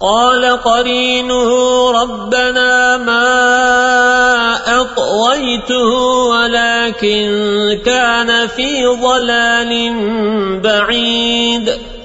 قال قرينه ربنا ما أطويته ولكن كان في ضلال بعيد.